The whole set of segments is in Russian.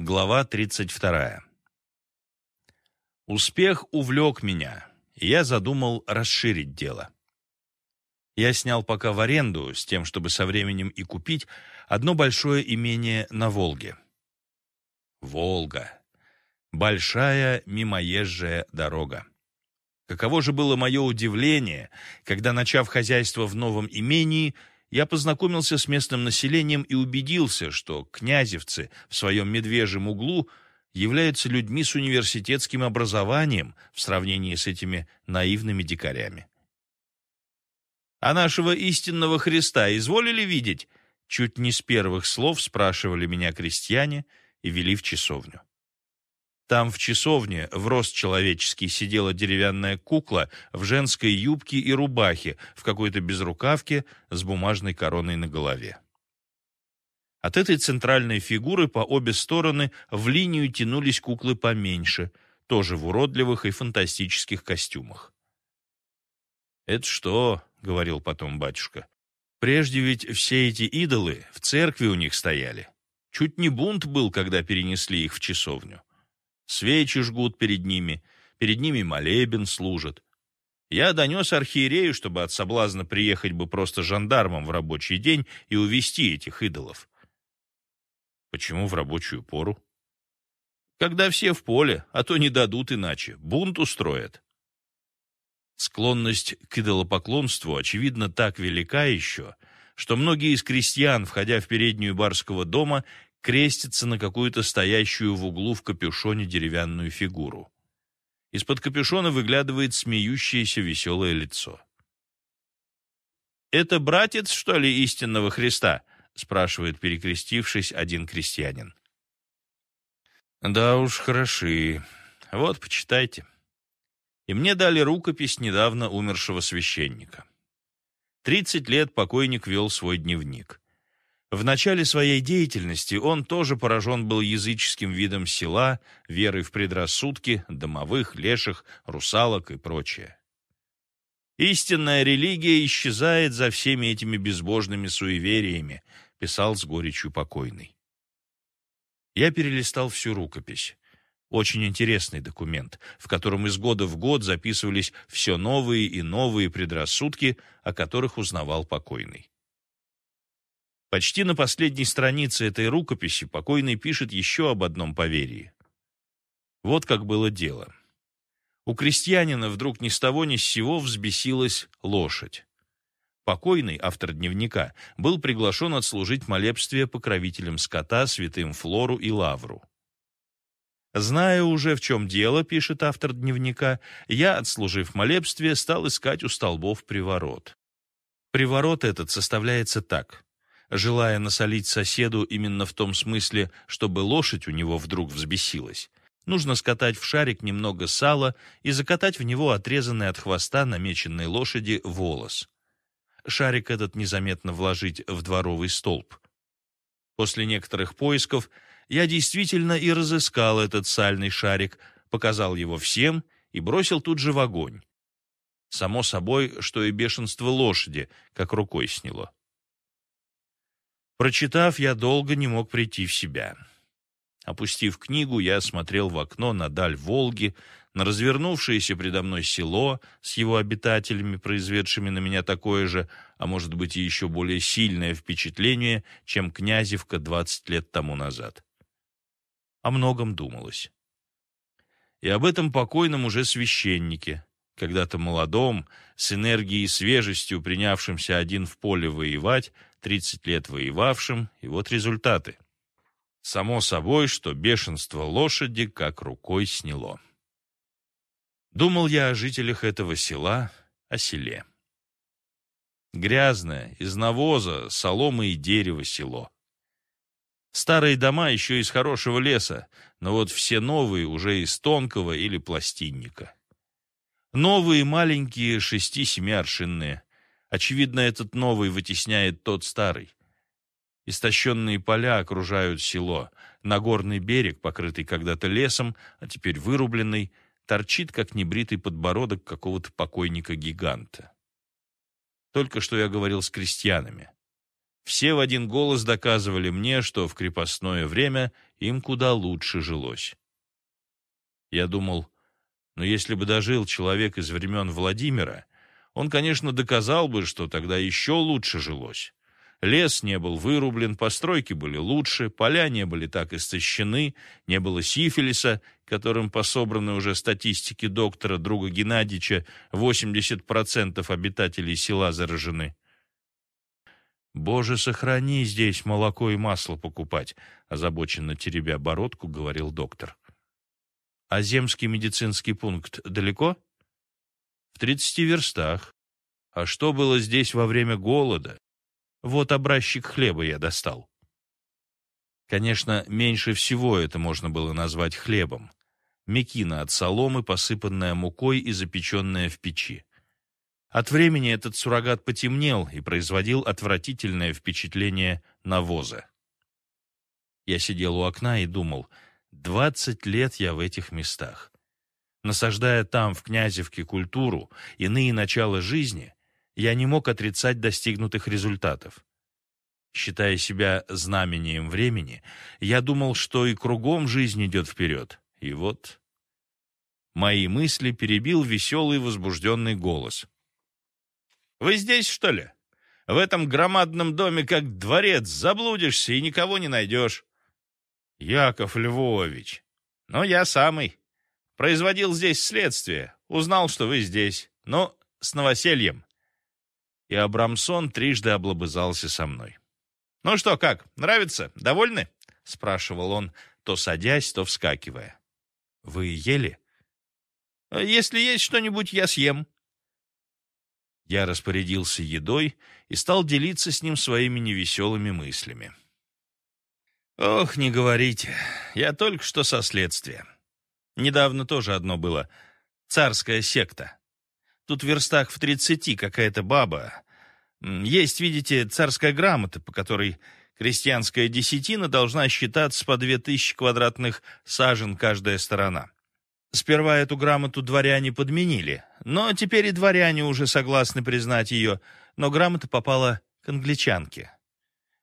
Глава 32. Успех увлек меня, и я задумал расширить дело. Я снял пока в аренду, с тем, чтобы со временем и купить, одно большое имение на Волге. Волга. Большая мимоезжая дорога. Каково же было мое удивление, когда, начав хозяйство в новом имении, я познакомился с местным населением и убедился, что князевцы в своем медвежьем углу являются людьми с университетским образованием в сравнении с этими наивными дикарями. «А нашего истинного Христа изволили видеть?» Чуть не с первых слов спрашивали меня крестьяне и вели в часовню. Там в часовне в рост человеческий сидела деревянная кукла в женской юбке и рубахе, в какой-то безрукавке с бумажной короной на голове. От этой центральной фигуры по обе стороны в линию тянулись куклы поменьше, тоже в уродливых и фантастических костюмах. «Это что?» — говорил потом батюшка. «Прежде ведь все эти идолы в церкви у них стояли. Чуть не бунт был, когда перенесли их в часовню. Свечи жгут перед ними, перед ними молебен служат. Я донес архиерею, чтобы от соблазна приехать бы просто жандармом в рабочий день и увести этих идолов. Почему в рабочую пору? Когда все в поле, а то не дадут иначе, бунт устроят. Склонность к идолопоклонству, очевидно, так велика еще, что многие из крестьян, входя в переднюю барского дома, крестится на какую-то стоящую в углу в капюшоне деревянную фигуру. Из-под капюшона выглядывает смеющееся веселое лицо. «Это братец, что ли, истинного Христа?» спрашивает, перекрестившись, один крестьянин. «Да уж, хороши. Вот, почитайте». И мне дали рукопись недавно умершего священника. Тридцать лет покойник вел свой дневник. В начале своей деятельности он тоже поражен был языческим видом села, верой в предрассудки, домовых, леших, русалок и прочее. «Истинная религия исчезает за всеми этими безбожными суевериями», писал с горечью покойный. Я перелистал всю рукопись. Очень интересный документ, в котором из года в год записывались все новые и новые предрассудки, о которых узнавал покойный. Почти на последней странице этой рукописи покойный пишет еще об одном поверии. Вот как было дело. У крестьянина вдруг ни с того ни с сего взбесилась лошадь. Покойный, автор дневника, был приглашен отслужить молебствие покровителям скота, святым Флору и Лавру. Зная уже, в чем дело, пишет автор дневника, я, отслужив молебствие, стал искать у столбов приворот. Приворот этот составляется так желая насолить соседу именно в том смысле, чтобы лошадь у него вдруг взбесилась, нужно скатать в шарик немного сала и закатать в него отрезанный от хвоста намеченной лошади волос. Шарик этот незаметно вложить в дворовый столб. После некоторых поисков я действительно и разыскал этот сальный шарик, показал его всем и бросил тут же в огонь. Само собой, что и бешенство лошади, как рукой сняло. Прочитав, я долго не мог прийти в себя. Опустив книгу, я смотрел в окно на даль Волги, на развернувшееся предо мной село с его обитателями, произведшими на меня такое же, а может быть и еще более сильное впечатление, чем Князевка двадцать лет тому назад. О многом думалось. И об этом покойном уже священнике, когда-то молодом, с энергией и свежестью принявшимся один в поле воевать, 30 лет воевавшим, и вот результаты. Само собой, что бешенство лошади как рукой сняло. Думал я о жителях этого села, о селе. Грязное, из навоза, соломы и дерева село. Старые дома еще из хорошего леса, но вот все новые уже из тонкого или пластинника. Новые маленькие шести-семи аршинные. Очевидно, этот новый вытесняет тот старый. Истощенные поля окружают село. Нагорный берег, покрытый когда-то лесом, а теперь вырубленный, торчит, как небритый подбородок какого-то покойника-гиганта. Только что я говорил с крестьянами. Все в один голос доказывали мне, что в крепостное время им куда лучше жилось. Я думал, но «Ну, если бы дожил человек из времен Владимира, он, конечно, доказал бы, что тогда еще лучше жилось. Лес не был вырублен, постройки были лучше, поля не были так истощены, не было сифилиса, которым по собранной уже статистике доктора друга Геннадьевича 80% обитателей села заражены. «Боже, сохрани здесь молоко и масло покупать», озабоченно теребя бородку, говорил доктор. «А земский медицинский пункт далеко?» «В тридцати верстах. А что было здесь во время голода? Вот образчик хлеба я достал». Конечно, меньше всего это можно было назвать хлебом. Мекина от соломы, посыпанная мукой и запеченная в печи. От времени этот суррогат потемнел и производил отвратительное впечатление навоза. Я сидел у окна и думал, двадцать лет я в этих местах. Насаждая там, в Князевке, культуру, иные начала жизни, я не мог отрицать достигнутых результатов. Считая себя знамением времени, я думал, что и кругом жизнь идет вперед. И вот... Мои мысли перебил веселый возбужденный голос — вы здесь, что ли? В этом громадном доме, как дворец, заблудишься и никого не найдешь. Яков Львович. Ну, я самый. Производил здесь следствие. Узнал, что вы здесь. Ну, с новосельем. И Абрамсон трижды облобызался со мной. «Ну что, как, нравится? Довольны?» — спрашивал он, то садясь, то вскакивая. «Вы ели?» «Если есть что-нибудь, я съем», я распорядился едой и стал делиться с ним своими невеселыми мыслями. «Ох, не говорите, я только что со следствия. Недавно тоже одно было. Царская секта. Тут в верстах в тридцати какая-то баба. Есть, видите, царская грамота, по которой крестьянская десятина должна считаться по две тысячи квадратных сажен каждая сторона. Сперва эту грамоту дворяне подменили, но теперь и дворяне уже согласны признать ее, но грамота попала к англичанке.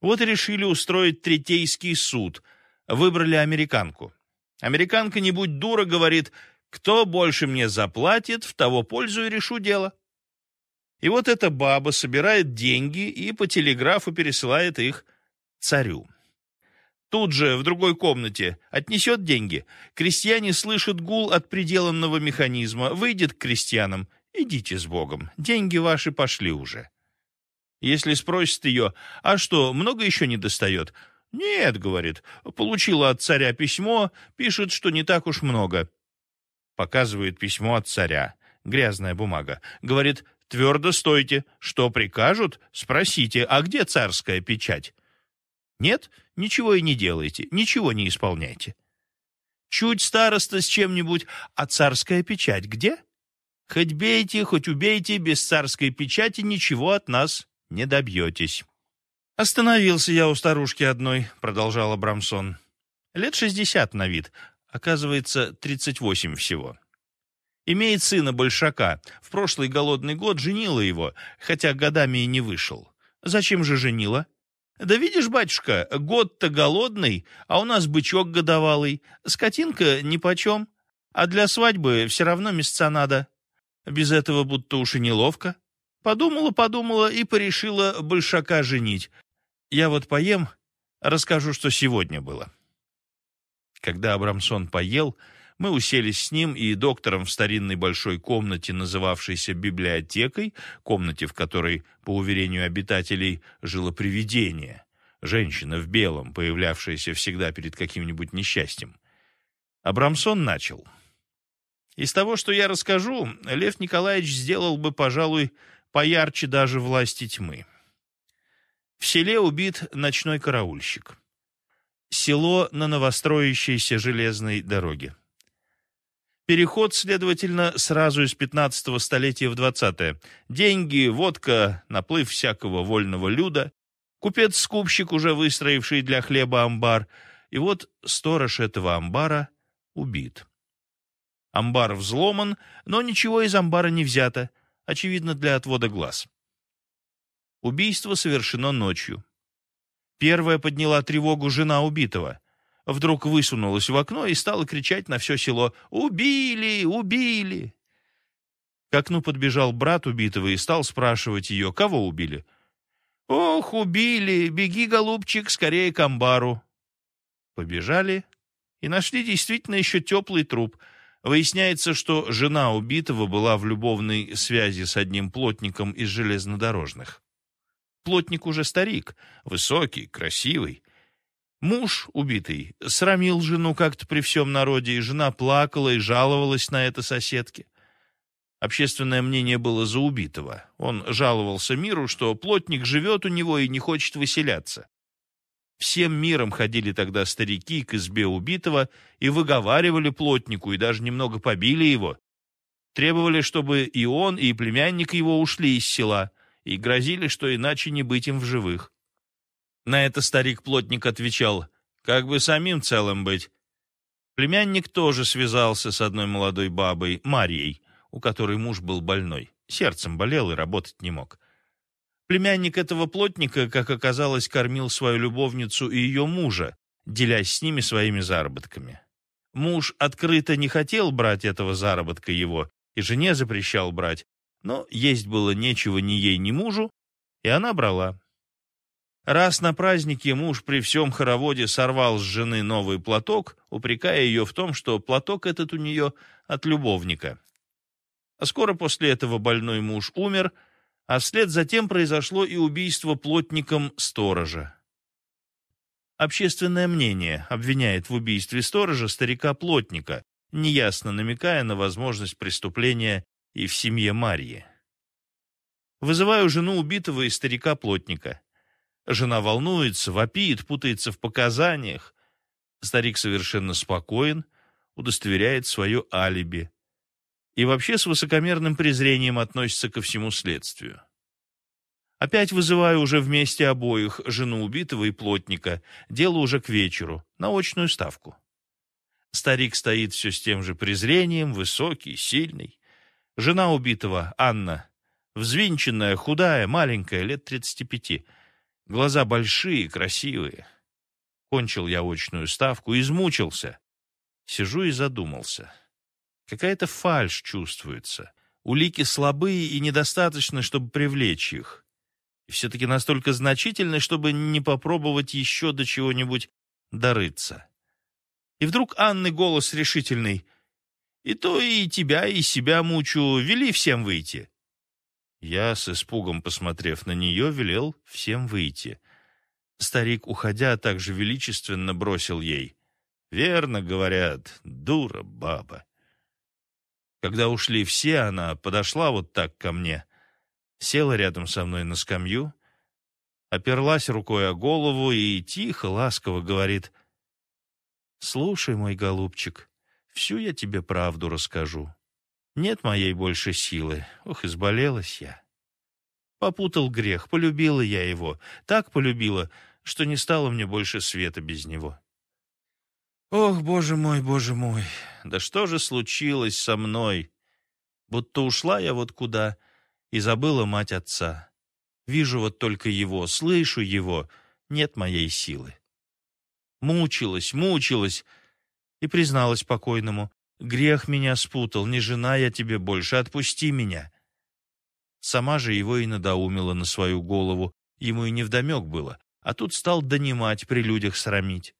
Вот и решили устроить третейский суд. Выбрали американку. Американка, не будь дура, говорит, кто больше мне заплатит, в того пользу и решу дело. И вот эта баба собирает деньги и по телеграфу пересылает их царю. Тут же, в другой комнате, отнесет деньги. Крестьяне слышат гул от приделанного механизма. Выйдет к крестьянам. Идите с Богом. Деньги ваши пошли уже. Если спросит ее, а что, много еще не достает? Нет, говорит, получила от царя письмо, пишет, что не так уж много. Показывает письмо от царя. Грязная бумага. Говорит, твердо стойте. Что прикажут? Спросите, а где царская печать? Нет, ничего и не делайте, ничего не исполняйте. Чуть староста с чем-нибудь, а царская печать где? Хоть бейте, хоть убейте, без царской печати ничего от нас не добьетесь. Остановился я у старушки одной, продолжал Абрамсон. Лет шестьдесят на вид, оказывается, тридцать восемь всего. Имеет сына большака. В прошлый голодный год женила его, хотя годами и не вышел. Зачем же женила? Да видишь, батюшка, год-то голодный, а у нас бычок годовалый. Скотинка нипочем, а для свадьбы все равно места надо. Без этого будто уж и неловко. Подумала-подумала и порешила большака женить. Я вот поем, расскажу, что сегодня было. Когда Абрамсон поел, мы уселись с ним и доктором в старинной большой комнате, называвшейся библиотекой, комнате, в которой, по уверению обитателей, жило привидение, женщина в белом, появлявшаяся всегда перед каким-нибудь несчастьем. Абрамсон начал. Из того, что я расскажу, Лев Николаевич сделал бы, пожалуй, поярче даже власти тьмы. В селе убит ночной караульщик. Село на новостроящейся железной дороге. Переход, следовательно, сразу из 15-го столетия в 20-е. Деньги, водка, наплыв всякого вольного люда. Купец-скупщик, уже выстроивший для хлеба амбар. И вот сторож этого амбара убит. Амбар взломан, но ничего из амбара не взято, очевидно, для отвода глаз. Убийство совершено ночью. Первая подняла тревогу жена убитого. Вдруг высунулась в окно и стала кричать на все село «Убили! Убили!». К окну подбежал брат убитого и стал спрашивать ее, кого убили. «Ох, убили! Беги, голубчик, скорее к амбару!» Побежали и нашли действительно еще теплый труп. Выясняется, что жена убитого была в любовной связи с одним плотником из железнодорожных. Плотник уже старик, высокий, красивый. Муж убитый срамил жену как-то при всем народе, и жена плакала и жаловалась на это соседке. Общественное мнение было за убитого. Он жаловался миру, что плотник живет у него и не хочет выселяться. Всем миром ходили тогда старики к избе убитого и выговаривали плотнику, и даже немного побили его. Требовали, чтобы и он, и племянник его ушли из села, и грозили, что иначе не быть им в живых. На это старик-плотник отвечал, как бы самим целым быть. Племянник тоже связался с одной молодой бабой, Марьей, у которой муж был больной. Сердцем болел и работать не мог. Племянник этого плотника, как оказалось, кормил свою любовницу и ее мужа, делясь с ними своими заработками. Муж открыто не хотел брать этого заработка его, и жене запрещал брать, но есть было нечего ни ей, ни мужу, и она брала. Раз на празднике муж при всем хороводе сорвал с жены новый платок, упрекая ее в том, что платок этот у нее от любовника. А скоро после этого больной муж умер — а вслед за тем произошло и убийство плотником сторожа. Общественное мнение обвиняет в убийстве сторожа старика-плотника, неясно намекая на возможность преступления и в семье Марьи. Вызываю жену убитого и старика-плотника. Жена волнуется, вопит, путается в показаниях. Старик совершенно спокоен, удостоверяет свое алиби и вообще с высокомерным презрением относится ко всему следствию. Опять вызываю уже вместе обоих, жену убитого и плотника, дело уже к вечеру, на очную ставку. Старик стоит все с тем же презрением, высокий, сильный. Жена убитого, Анна, взвинченная, худая, маленькая, лет тридцати пяти. Глаза большие, красивые. Кончил я очную ставку, измучился. Сижу и задумался. Какая-то фальшь чувствуется. Улики слабые и недостаточно, чтобы привлечь их. И все-таки настолько значительны, чтобы не попробовать еще до чего-нибудь дорыться. И вдруг Анны голос решительный. «И то и тебя, и себя мучу. Вели всем выйти». Я, с испугом посмотрев на нее, велел всем выйти. Старик, уходя, также величественно бросил ей. «Верно, говорят, дура баба». Когда ушли все, она подошла вот так ко мне, села рядом со мной на скамью, оперлась рукой о голову и тихо, ласково говорит, «Слушай, мой голубчик, всю я тебе правду расскажу. Нет моей больше силы, ох, изболелась я. Попутал грех, полюбила я его, так полюбила, что не стало мне больше света без него. Ох, боже мой, боже мой, да что же случилось со мной? Будто ушла я вот куда и забыла мать отца. Вижу вот только его, слышу его, нет моей силы. Мучилась, мучилась и призналась покойному, грех меня спутал, не жена я тебе больше, отпусти меня. Сама же его и надоумила на свою голову, ему и невдомек было, а тут стал донимать, при людях срамить.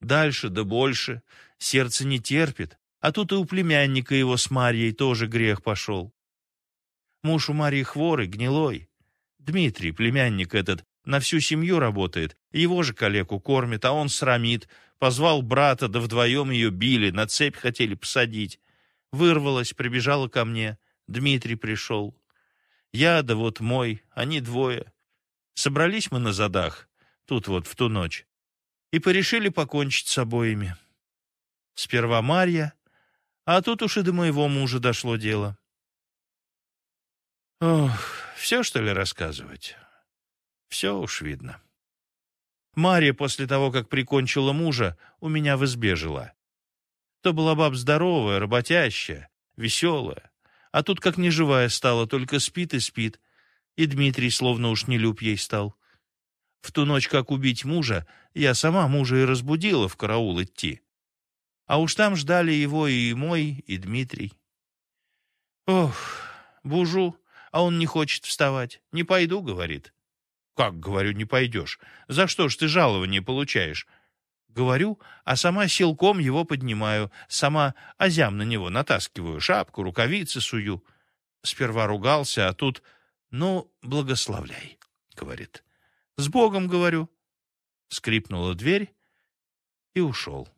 Дальше да больше. Сердце не терпит. А тут и у племянника его с Марьей тоже грех пошел. Муж у Марьи хворый, гнилой. Дмитрий, племянник этот, на всю семью работает. Его же калеку кормит, а он срамит. Позвал брата, да вдвоем ее били, на цепь хотели посадить. Вырвалась, прибежала ко мне. Дмитрий пришел. Я, да вот мой, они двое. Собрались мы на задах, тут вот в ту ночь и порешили покончить с обоими. Сперва Марья, а тут уж и до моего мужа дошло дело. Ох, все, что ли, рассказывать? Все уж видно. Марья после того, как прикончила мужа, у меня в избе жила. То была баб здоровая, работящая, веселая. А тут как неживая стала, только спит и спит. И Дмитрий словно уж не люб ей стал. В ту ночь, как убить мужа, я сама мужа и разбудила в караул идти. А уж там ждали его и мой, и Дмитрий. Ох, бужу, а он не хочет вставать. Не пойду, говорит. Как, говорю, не пойдешь? За что ж ты жалование получаешь? Говорю, а сама силком его поднимаю, сама озям на него натаскиваю, шапку, рукавицы сую. Сперва ругался, а тут, ну, благословляй, говорит. С Богом, говорю. Скрипнула дверь и ушел.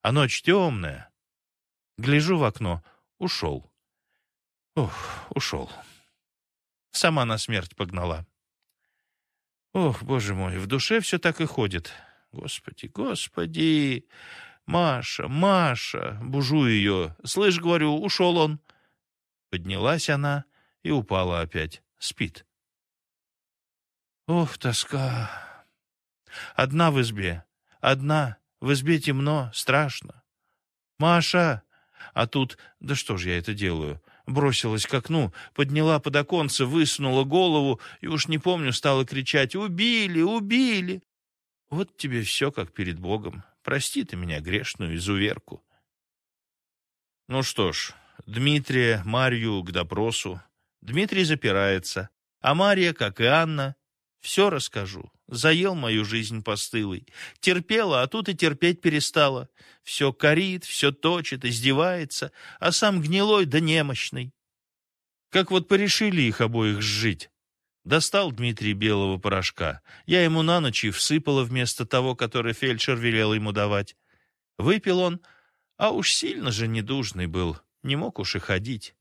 А ночь темная. Гляжу в окно. Ушел. Ох, ушел. Сама на смерть погнала. Ох, боже мой, в душе все так и ходит. Господи, господи! Маша, Маша! Бужу ее. Слышь, говорю, ушел он. Поднялась она и упала опять. Спит. Ох, тоска. Одна в избе. Одна. В избе темно, страшно. Маша! А тут, да что же я это делаю? Бросилась к окну, подняла под оконце, высунула голову и уж не помню, стала кричать «Убили! Убили!» Вот тебе все, как перед Богом. Прости ты меня, грешную изуверку. Ну что ж, Дмитрия, Марью к допросу. Дмитрий запирается, а Мария, как и Анна, все расскажу. Заел мою жизнь постылой. Терпела, а тут и терпеть перестала. Все корит, все точит, издевается, а сам гнилой да немощный. Как вот порешили их обоих сжить. Достал Дмитрий белого порошка. Я ему на ночь и всыпала вместо того, который фельдшер велел ему давать. Выпил он, а уж сильно же недужный был, не мог уж и ходить.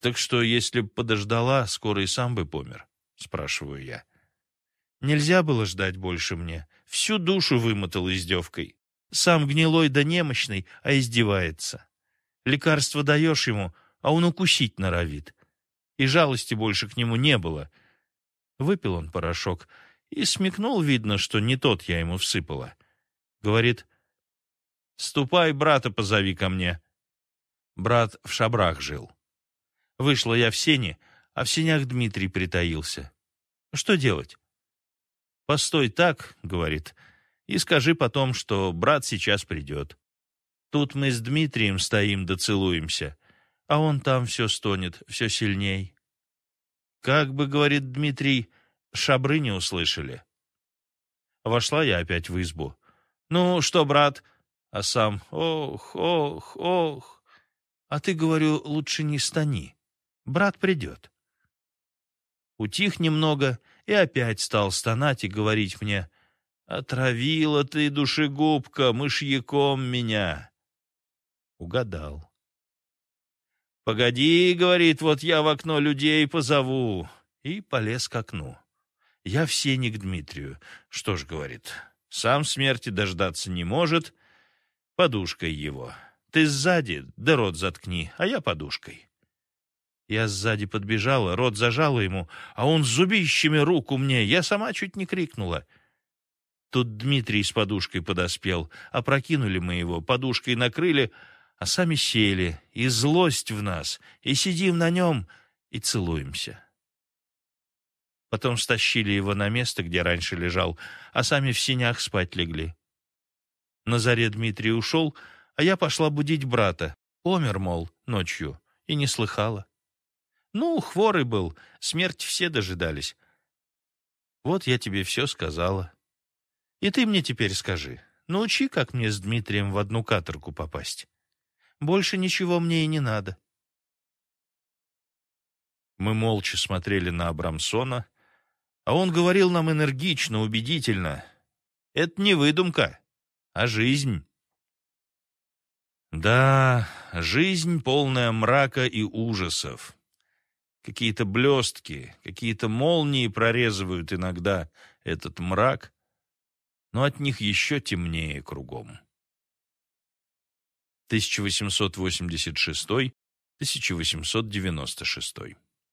Так что, если б подождала, скоро и сам бы помер, спрашиваю я. Нельзя было ждать больше мне. Всю душу вымотал издевкой. Сам гнилой да немощный, а издевается. Лекарство даешь ему, а он укусить норовит и жалости больше к нему не было. Выпил он порошок и смекнул, видно, что не тот я ему всыпала. Говорит, «Ступай, брата позови ко мне». Брат в шабрах жил. Вышла я в сени, а в сенях Дмитрий притаился. Что делать? «Постой так», — говорит, — «и скажи потом, что брат сейчас придет. Тут мы с Дмитрием стоим да целуемся а он там все стонет, все сильней. Как бы, говорит Дмитрий, шабры не услышали. Вошла я опять в избу. «Ну, что, брат?» А сам «Ох, ох, ох». А ты, говорю, лучше не стани. Брат придет. Утих немного и опять стал стонать и говорить мне «Отравила ты, душегубка, мышьяком меня». Угадал. «Погоди, — говорит, — вот я в окно людей позову». И полез к окну. Я в сене к Дмитрию. Что ж, говорит, сам смерти дождаться не может. Подушкой его. Ты сзади, да рот заткни, а я подушкой. Я сзади подбежала, рот зажала ему, а он зубищами руку мне. Я сама чуть не крикнула. Тут Дмитрий с подушкой подоспел. Опрокинули мы его, подушкой накрыли — а сами сели, и злость в нас, и сидим на нем, и целуемся. Потом стащили его на место, где раньше лежал, а сами в синях спать легли. На заре Дмитрий ушел, а я пошла будить брата. Помер, мол, ночью, и не слыхала. Ну, хворый был, смерть все дожидались. Вот я тебе все сказала. И ты мне теперь скажи, научи, как мне с Дмитрием в одну каторгу попасть. Больше ничего мне и не надо. Мы молча смотрели на Абрамсона, а он говорил нам энергично, убедительно. Это не выдумка, а жизнь. Да, жизнь полная мрака и ужасов. Какие-то блестки, какие-то молнии прорезывают иногда этот мрак, но от них еще темнее кругом. 1886-1896